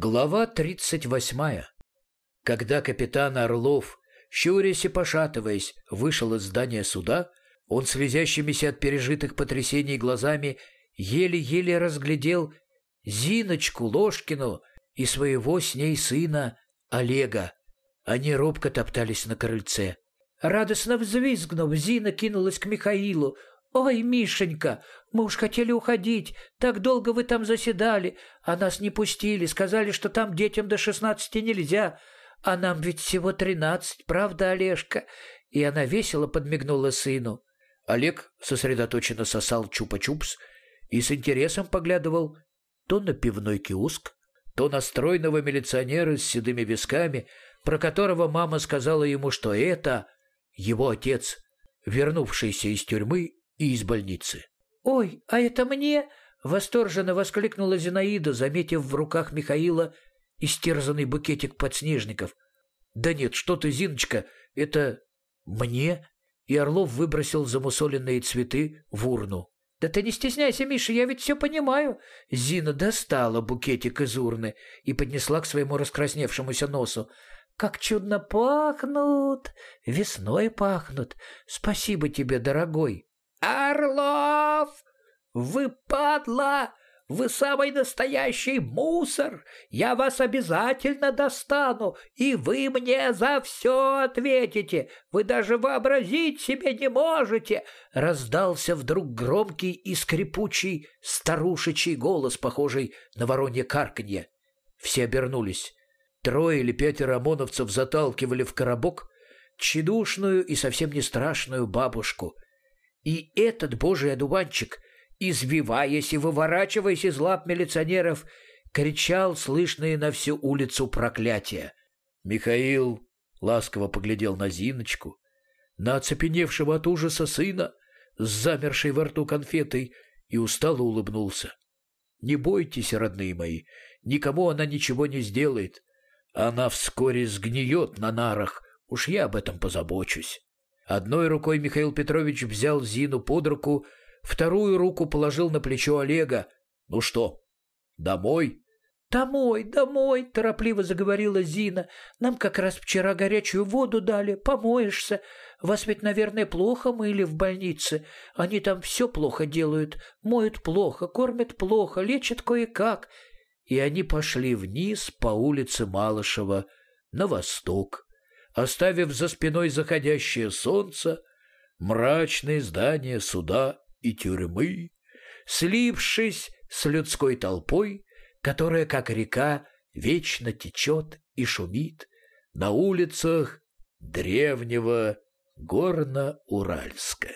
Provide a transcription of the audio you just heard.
Глава 38. Когда капитан Орлов, щурясь и пошатываясь, вышел из здания суда, он с вязящимися от пережитых потрясений глазами еле-еле разглядел Зиночку Ложкину и своего с ней сына Олега. Они робко топтались на крыльце. Радостно взвизгнув, Зина кинулась к Михаилу. «Ой, Мишенька, мы уж хотели уходить. Так долго вы там заседали, а нас не пустили. Сказали, что там детям до шестнадцати нельзя. А нам ведь всего тринадцать, правда, Олежка?» И она весело подмигнула сыну. Олег сосредоточенно сосал чупа-чупс и с интересом поглядывал то на пивной киоск, то на стройного милиционера с седыми висками, про которого мама сказала ему, что это его отец, вернувшийся из тюрьмы и из больницы. «Ой, а это мне?» — восторженно воскликнула Зинаида, заметив в руках Михаила истерзанный букетик подснежников. «Да нет, что ты, Зиночка, это мне?» И Орлов выбросил замусоленные цветы в урну. «Да ты не стесняйся, Миша, я ведь все понимаю». Зина достала букетик из урны и поднесла к своему раскрасневшемуся носу. «Как чудно пахнут! Весной пахнут! Спасибо тебе, дорогой!» «Орлов! Вы падла! Вы самый настоящий мусор! Я вас обязательно достану, и вы мне за все ответите! Вы даже вообразить себе не можете!» Раздался вдруг громкий и скрипучий старушечий голос, похожий на воронье карканье. Все обернулись. Трое или пятеро ОМОНовцев заталкивали в коробок тщедушную и совсем не страшную бабушку — и этот божий одуванчик, извиваясь и выворачиваясь из лап милиционеров, кричал слышные на всю улицу проклятия. Михаил ласково поглядел на Зиночку, на оцепеневшего от ужаса сына с замершей во рту конфетой и устало улыбнулся. «Не бойтесь, родные мои, никому она ничего не сделает. Она вскоре сгниет на нарах, уж я об этом позабочусь». Одной рукой Михаил Петрович взял Зину под руку, вторую руку положил на плечо Олега. «Ну что, домой?» «Домой, домой!» – торопливо заговорила Зина. «Нам как раз вчера горячую воду дали. Помоешься. Вас ведь, наверное, плохо мыли в больнице. Они там все плохо делают. Моют плохо, кормят плохо, лечат кое-как». И они пошли вниз по улице Малышева на восток оставив за спиной заходящее солнце, мрачные здания суда и тюрьмы, слившись с людской толпой, которая, как река, вечно течет и шумит на улицах древнего Горно-Уральска.